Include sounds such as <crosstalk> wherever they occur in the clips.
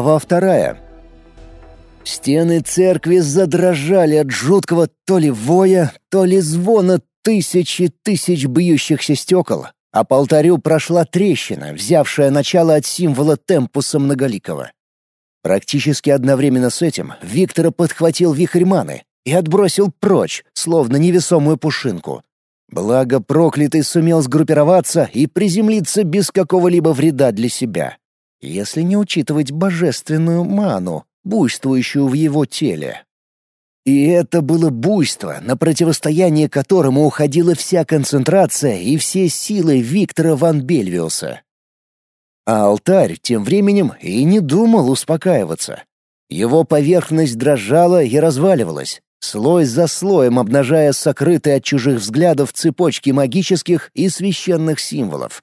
Глава вторая. Стены церкви задрожали от жуткого то ли воя, то ли звона тысячи тысяч бьющихся стекол, а по алтарю прошла трещина, взявшая начало от символа темпуса многоликого. Практически одновременно с этим Виктора подхватил вихрь маны и отбросил прочь, словно невесомую пушинку. Благо проклятый сумел сгруппироваться и приземлиться без какого-либо вреда для себя, если не учитывать божественную ману, буйствующую в его теле. И это было буйство, на противостояние которому уходила вся концентрация и все силы Виктора ван Бельвиуса. А алтарь тем временем и не думал успокаиваться. Его поверхность дрожала и разваливалась, слой за слоем обнажая сокрытые от чужих взглядов цепочки магических и священных символов.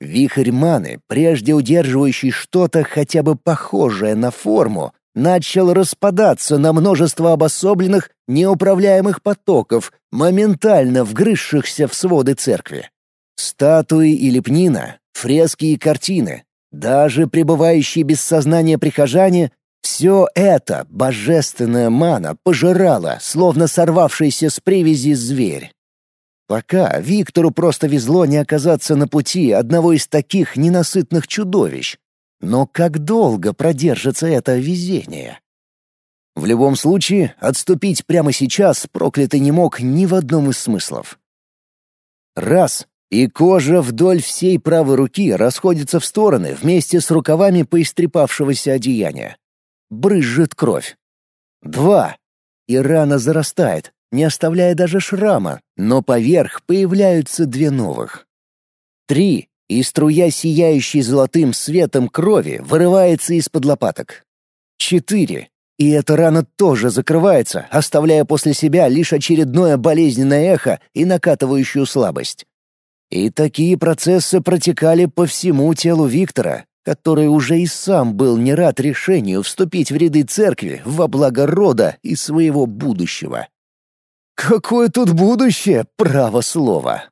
Вихрь маны, прежде удерживающий что-то хотя бы похожее на форму, начал распадаться на множество обособленных, неуправляемых потоков, моментально вгрызшихся в своды церкви. Статуи и лепнина, фрески и картины, даже пребывающие без сознания прихожане — все это божественная мана пожирала, словно сорвавшийся с привязи зверь. Пока Виктору просто везло не оказаться на пути одного из таких ненасытных чудовищ, но как долго продержится это везение? В любом случае, отступить прямо сейчас проклятый не мог ни в одном из смыслов. Раз — и кожа вдоль всей правой руки расходится в стороны вместе с рукавами поистрепавшегося одеяния. Брызжет кровь. Два — и рана зарастает, не оставляя даже шрама, но поверх появляются две новых. Три и струя, сияющей золотым светом крови, вырывается из-под лопаток. Четыре. И эта рана тоже закрывается, оставляя после себя лишь очередное болезненное эхо и накатывающую слабость. И такие процессы протекали по всему телу Виктора, который уже и сам был не рад решению вступить в ряды церкви во благо рода и своего будущего. Какое тут будущее, право слова!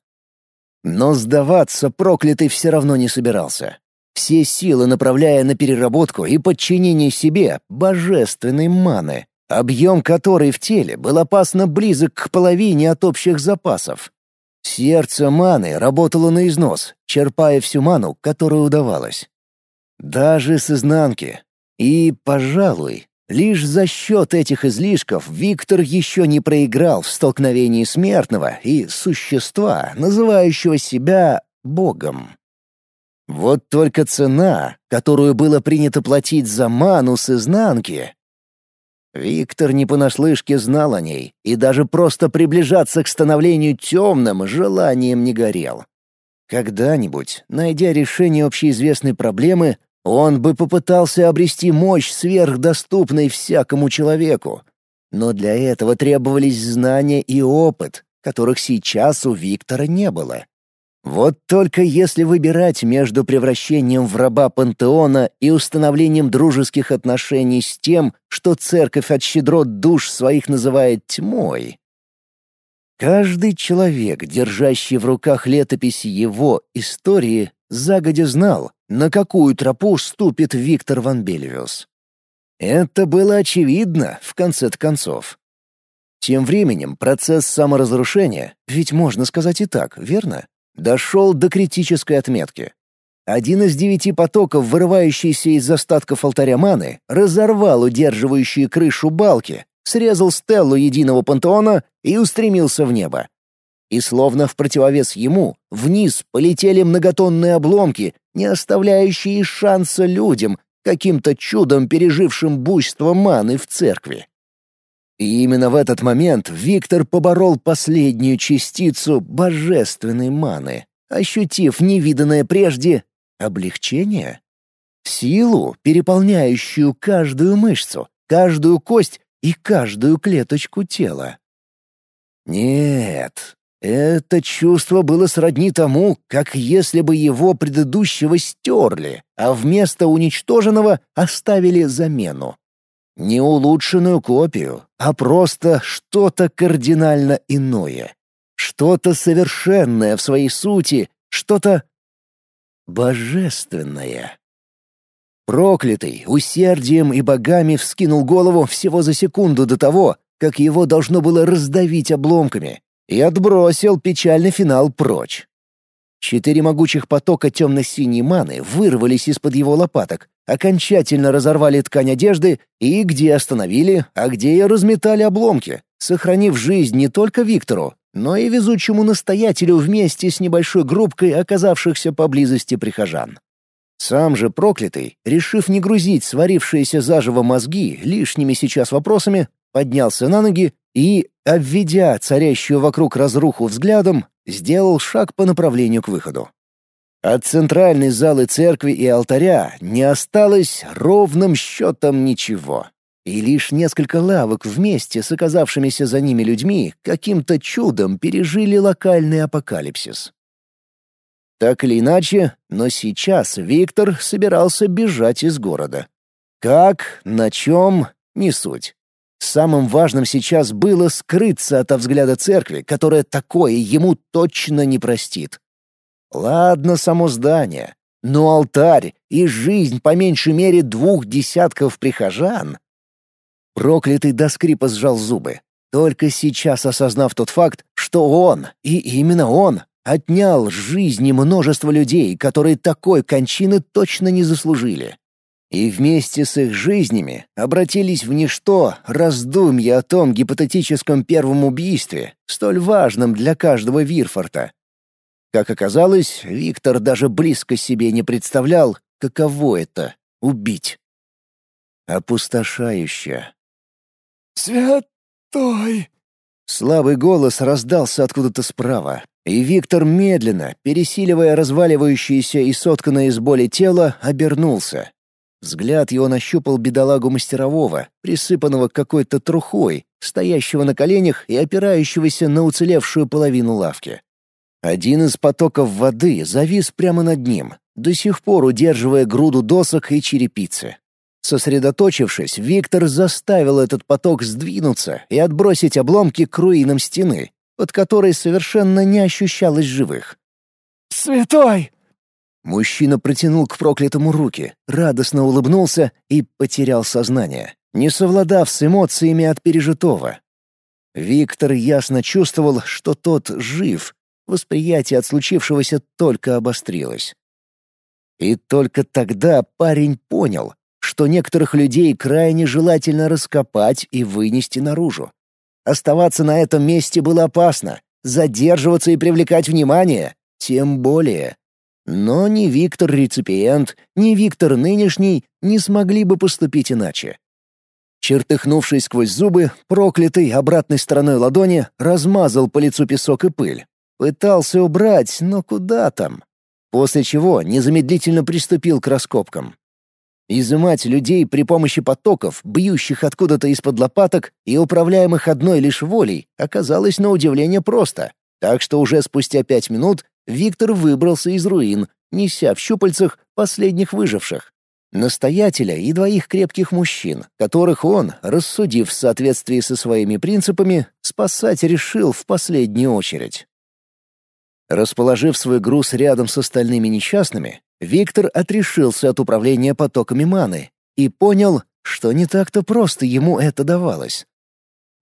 Но сдаваться проклятый все равно не собирался. Все силы направляя на переработку и подчинение себе божественной маны, объем которой в теле был опасно близок к половине от общих запасов. Сердце маны работало на износ, черпая всю ману, которую удавалось. Даже с изнанки. И, пожалуй, Лишь за счет этих излишков Виктор еще не проиграл в столкновении смертного и существа, называющего себя Богом. Вот только цена, которую было принято платить за ману с изнанки. Виктор не понаслышке знал о ней и даже просто приближаться к становлению темным желанием не горел. Когда-нибудь, найдя решение общеизвестной проблемы, он бы попытался обрести мощь сверхдоступной всякому человеку. Но для этого требовались знания и опыт, которых сейчас у Виктора не было. Вот только если выбирать между превращением в раба пантеона и установлением дружеских отношений с тем, что церковь от щедрот душ своих называет тьмой, Каждый человек, держащий в руках летопись его истории, загодя знал, на какую тропу ступит Виктор Ван Бельвиус. Это было очевидно, в конце концов. Тем временем процесс саморазрушения, ведь можно сказать и так, верно, дошел до критической отметки. Один из девяти потоков, вырывающийся из остатков алтаря маны, разорвал удерживающие крышу балки, срезал стеллу единого пантеона и устремился в небо. И словно в противовес ему, вниз полетели многотонные обломки, не оставляющие шанса людям, каким-то чудом пережившим буйство маны в церкви. И именно в этот момент Виктор поборол последнюю частицу божественной маны, ощутив невиданное прежде облегчение. Силу, переполняющую каждую мышцу, каждую кость и каждую клеточку тела. Нет, это чувство было сродни тому, как если бы его предыдущего стерли, а вместо уничтоженного оставили замену. Не улучшенную копию, а просто что-то кардинально иное. Что-то совершенное в своей сути, что-то божественное. Проклятый усердием и богами вскинул голову всего за секунду до того, как его должно было раздавить обломками, и отбросил печальный финал прочь. Четыре могучих потока темно-синей маны вырвались из-под его лопаток, окончательно разорвали ткань одежды и где остановили, а где и разметали обломки, сохранив жизнь не только Виктору, но и везучему настоятелю вместе с небольшой группкой оказавшихся поблизости прихожан. Сам же проклятый, решив не грузить сварившиеся заживо мозги лишними сейчас вопросами, поднялся на ноги и, обведя царящую вокруг разруху взглядом, сделал шаг по направлению к выходу. От центральной залы церкви и алтаря не осталось ровным счетом ничего. И лишь несколько лавок вместе с оказавшимися за ними людьми каким-то чудом пережили локальный апокалипсис. Так или иначе, но сейчас Виктор собирался бежать из города. Как, на чем — не суть. Самым важным сейчас было скрыться от взгляда церкви, которая такое ему точно не простит. Ладно само здание, но алтарь и жизнь по меньшей мере двух десятков прихожан. Проклятый до скрипа сжал зубы, только сейчас осознав тот факт, что он, и именно он, отнял жизни множества людей, которые такой кончины точно не заслужили и вместе с их жизнями обратились в ничто раздумья о том гипотетическом первом убийстве, столь важном для каждого Вирфорта. Как оказалось, Виктор даже близко себе не представлял, каково это — убить. Опустошающе. «Святой!» Слабый голос раздался откуда-то справа, и Виктор медленно, пересиливая разваливающееся и сотканное из боли тело, обернулся. Взгляд его нащупал бедолагу мастерового, присыпанного какой-то трухой, стоящего на коленях и опирающегося на уцелевшую половину лавки. Один из потоков воды завис прямо над ним, до сих пор удерживая груду досок и черепицы. Сосредоточившись, Виктор заставил этот поток сдвинуться и отбросить обломки к руинам стены, под которой совершенно не ощущалось живых. «Святой!» Мужчина протянул к проклятому руки, радостно улыбнулся и потерял сознание, не совладав с эмоциями от пережитого. Виктор ясно чувствовал, что тот жив, восприятие от случившегося только обострилось. И только тогда парень понял, что некоторых людей крайне желательно раскопать и вынести наружу. Оставаться на этом месте было опасно, задерживаться и привлекать внимание — тем более. Но ни Виктор-реципиент, ни Виктор нынешний не смогли бы поступить иначе. Чертыхнувшись сквозь зубы, проклятый обратной стороной ладони размазал по лицу песок и пыль. Пытался убрать, но куда там? После чего незамедлительно приступил к раскопкам. Изымать людей при помощи потоков, бьющих откуда-то из-под лопаток и управляемых одной лишь волей, оказалось на удивление просто. Так что уже спустя пять минут Виктор выбрался из руин, неся в щупальцах последних выживших. Настоятеля и двоих крепких мужчин, которых он, рассудив в соответствии со своими принципами, спасать решил в последнюю очередь. Расположив свой груз рядом с остальными несчастными, Виктор отрешился от управления потоками маны и понял, что не так-то просто ему это давалось.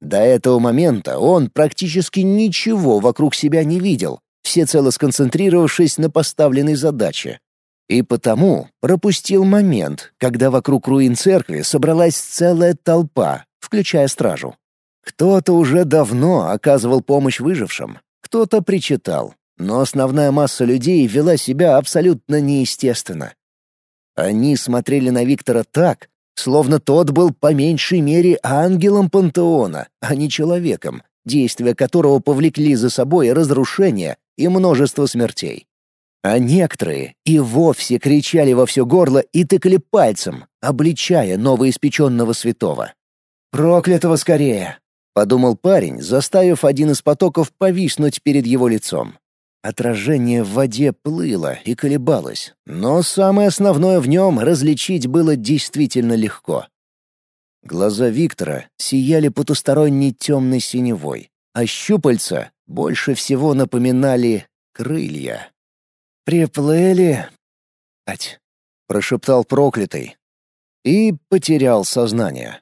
До этого момента он практически ничего вокруг себя не видел, всецело сконцентрировавшись на поставленной задаче. И потому пропустил момент, когда вокруг руин церкви собралась целая толпа, включая стражу. Кто-то уже давно оказывал помощь выжившим, кто-то причитал, но основная масса людей вела себя абсолютно неестественно. Они смотрели на Виктора так, словно тот был по меньшей мере ангелом пантеона, а не человеком, действия которого повлекли за собой разрушение и множество смертей. А некоторые и вовсе кричали во все горло и тыкали пальцем, обличая новоиспеченного святого. «Проклятого скорее!» — подумал парень, заставив один из потоков повиснуть перед его лицом. Отражение в воде плыло и колебалось, но самое основное в нем различить было действительно легко. Глаза Виктора сияли потусторонней темной синевой, а щупальца больше всего напоминали крылья. «Приплыли...» «Ать...» — прошептал проклятый. И потерял сознание.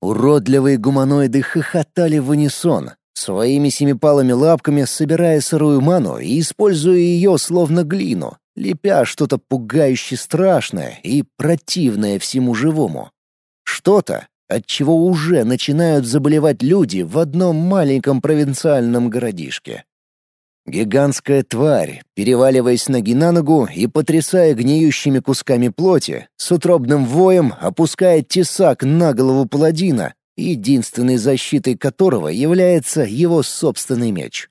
Уродливые гуманоиды хохотали в унисон, своими семипалыми лапками собирая сырую ману и используя ее словно глину, лепя что-то пугающе страшное и противное всему живому. Что-то, от чего уже начинают заболевать люди в одном маленьком провинциальном городишке. Гигантская тварь, переваливаясь ноги на ногу и потрясая гниющими кусками плоти, с утробным воем опускает тесак на голову паладина, единственной защитой которого является его собственный меч.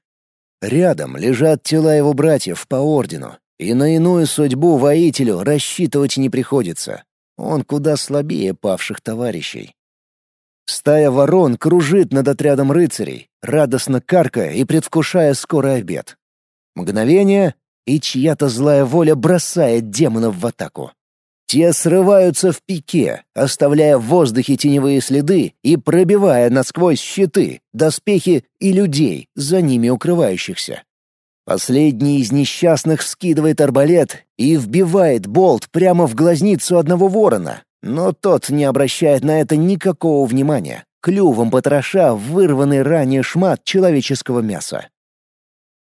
Рядом лежат тела его братьев по ордену, и на иную судьбу воителю рассчитывать не приходится. Он куда слабее павших товарищей. Стая ворон кружит над отрядом рыцарей, радостно каркая и предвкушая скорый обед. Мгновение, и чья-то злая воля бросает демонов в атаку. Те срываются в пике, оставляя в воздухе теневые следы и пробивая насквозь щиты, доспехи и людей, за ними укрывающихся. Последний из несчастных скидывает арбалет и вбивает болт прямо в глазницу одного ворона, но тот не обращает на это никакого внимания, клювом потроша вырванный ранее шмат человеческого мяса.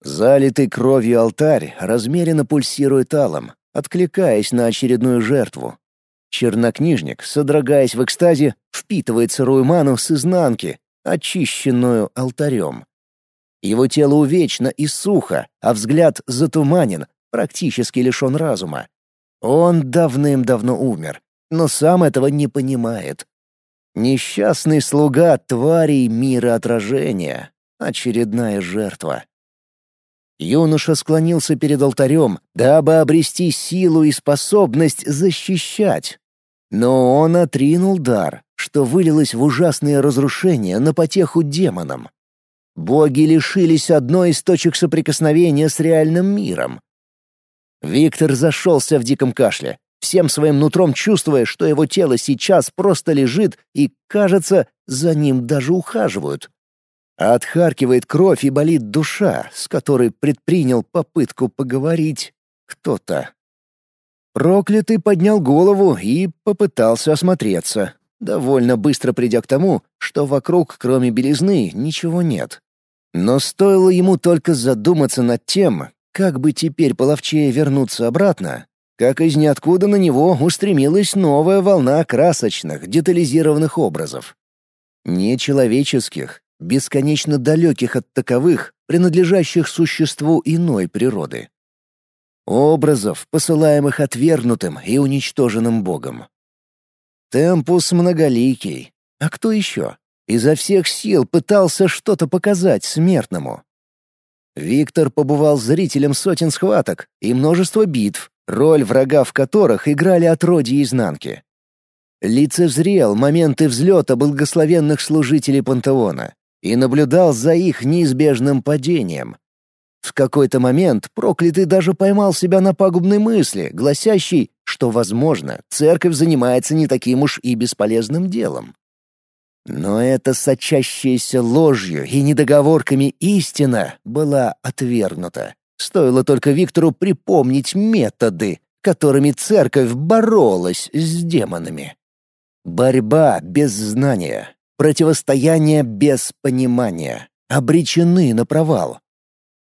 Залитый кровью алтарь размеренно пульсирует алом, откликаясь на очередную жертву. Чернокнижник, содрогаясь в экстазе, впитывает сырую ману с изнанки, очищенную алтарем. Его тело увечно и сухо, а взгляд затуманен, практически лишен разума. Он давным-давно умер, но сам этого не понимает. Несчастный слуга тварей мира отражения. Очередная жертва. Юноша склонился перед алтарем, дабы обрести силу и способность защищать. Но он отринул дар, что вылилось в ужасные разрушения на потеху демонам. Боги лишились одной из точек соприкосновения с реальным миром. Виктор зашелся в диком кашле, всем своим нутром чувствуя, что его тело сейчас просто лежит и, кажется, за ним даже ухаживают. Отхаркивает кровь и болит душа, с которой предпринял попытку поговорить кто-то. Проклятый поднял голову и попытался осмотреться, довольно быстро придя к тому, что вокруг, кроме белизны, ничего нет. Но стоило ему только задуматься над тем, как бы теперь половчее вернуться обратно, как из ниоткуда на него устремилась новая волна красочных, детализированных образов. Нечеловеческих, бесконечно далеких от таковых, принадлежащих существу иной природы. Образов, посылаемых отвергнутым и уничтоженным Богом. Темпус многоликий. А кто еще? Изо всех сил пытался что-то показать смертному. Виктор побывал зрителем сотен схваток и множества битв, роль врага в которых играли отродья изнанки. Лицезрел моменты взлета благословенных служителей пантеона и наблюдал за их неизбежным падением. В какой-то момент проклятый даже поймал себя на пагубной мысли, гласящей, что, возможно, церковь занимается не таким уж и бесполезным делом. Но эта сочащаяся ложью и недоговорками истина была отвергнута. Стоило только Виктору припомнить методы, которыми церковь боролась с демонами. Борьба без знания, противостояние без понимания, обречены на провал.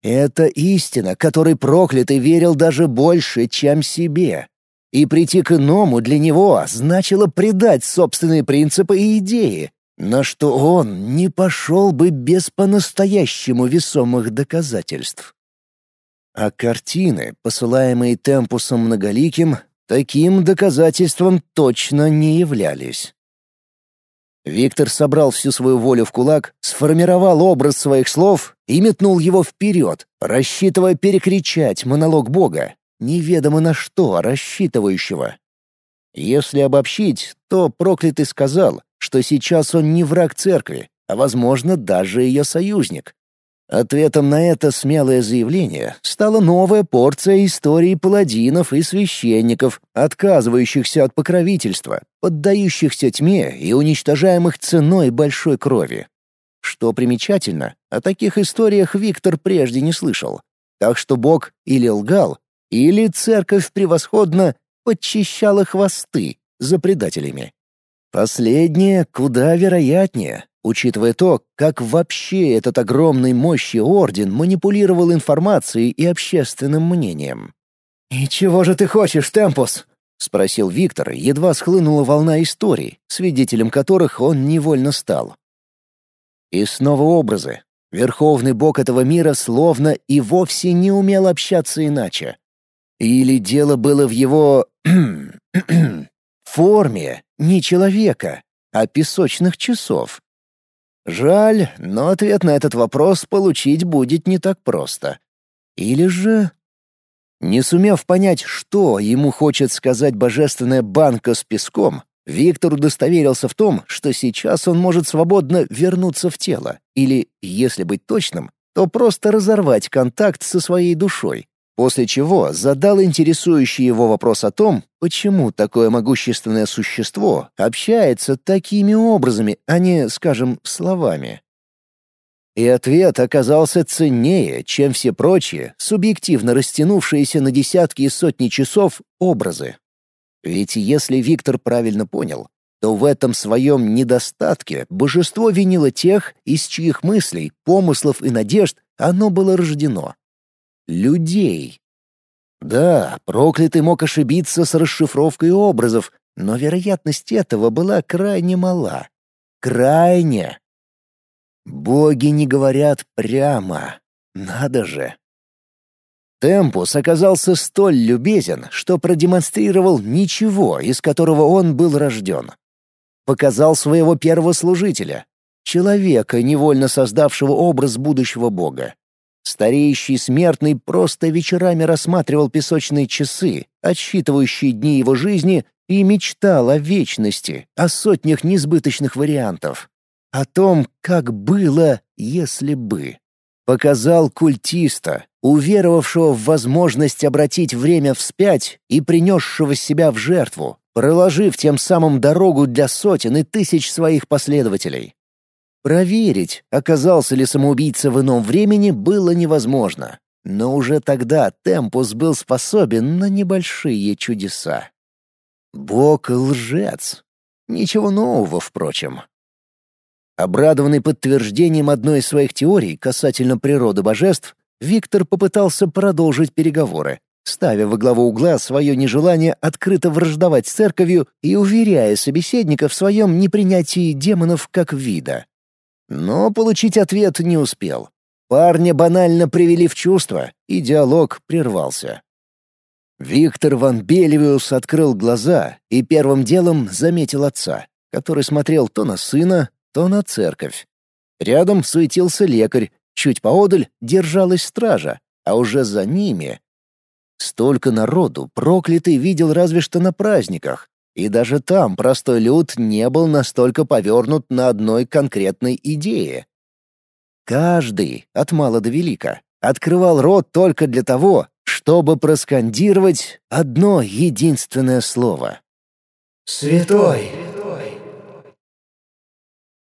Это истина, которой проклятый верил даже больше, чем себе. И прийти к иному для него значило предать собственные принципы и идеи, на что он не пошел бы без по-настоящему весомых доказательств. А картины, посылаемые Темпусом Многоликим, таким доказательством точно не являлись. Виктор собрал всю свою волю в кулак, сформировал образ своих слов и метнул его вперед, рассчитывая перекричать монолог Бога, неведомо на что рассчитывающего. Если обобщить, то проклятый сказал, что сейчас он не враг церкви, а, возможно, даже ее союзник, Ответом на это смелое заявление стала новая порция истории паладинов и священников, отказывающихся от покровительства, поддающихся тьме и уничтожаемых ценой большой крови. Что примечательно, о таких историях Виктор прежде не слышал. Так что Бог или лгал, Или церковь превосходно подчищала хвосты за предателями. Последнее куда вероятнее, учитывая то, как вообще этот огромный мощи орден манипулировал информацией и общественным мнением. «И чего же ты хочешь, Темпус?» — спросил Виктор, едва схлынула волна историй, свидетелем которых он невольно стал. И снова образы. Верховный бог этого мира словно и вовсе не умел общаться иначе. Или дело было в его... <clears throat> форме не человека, а песочных часов. Жаль, но ответ на этот вопрос получить будет не так просто. Или же... Не сумев понять, что ему хочет сказать божественная банка с песком, Виктор удостоверился в том, что сейчас он может свободно вернуться в тело, или, если быть точным, то просто разорвать контакт со своей душой, после чего задал интересующий его вопрос о том, почему такое могущественное существо общается такими образами, а не, скажем, словами. И ответ оказался ценнее, чем все прочие, субъективно растянувшиеся на десятки и сотни часов образы. Ведь если Виктор правильно понял, то в этом своем недостатке божество винило тех, из чьих мыслей, помыслов и надежд оно было рождено. Людей. Да, проклятый мог ошибиться с расшифровкой образов, но вероятность этого была крайне мала. Крайне. Боги не говорят прямо. Надо же. Темпус оказался столь любезен, что продемонстрировал ничего, из которого он был рожден. Показал своего первого служителя, человека, невольно создавшего образ будущего бога. Стареющий смертный просто вечерами рассматривал песочные часы, отсчитывающие дни его жизни, и мечтал о вечности, о сотнях несбыточных вариантов о том, как было, если бы. Показал культиста, уверовавшего в возможность обратить время вспять и принесшего себя в жертву, проложив тем самым дорогу для сотен и тысяч своих последователей. Проверить, оказался ли самоубийца в ином времени, было невозможно. Но уже тогда Темпус был способен на небольшие чудеса. Бог — лжец. Ничего нового, впрочем. Обрадованный подтверждением одной из своих теорий касательно природы божеств, Виктор попытался продолжить переговоры, ставя во главу угла свое нежелание открыто враждовать с церковью и уверяя собеседника в своем непринятии демонов как вида. Но получить ответ не успел. Парня банально привели в чувство, и диалог прервался. Виктор Ван Белевиус открыл глаза и первым делом заметил отца, который смотрел то на сына, то на церковь. Рядом суетился лекарь, чуть поодаль держалась стража, а уже за ними... Столько народу проклятый видел разве что на праздниках, и даже там простой люд не был настолько повернут на одной конкретной идее. Каждый, от мала до велика, открывал рот только для того, чтобы проскандировать одно единственное слово. «Святой!»